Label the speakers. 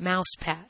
Speaker 1: mouse pad.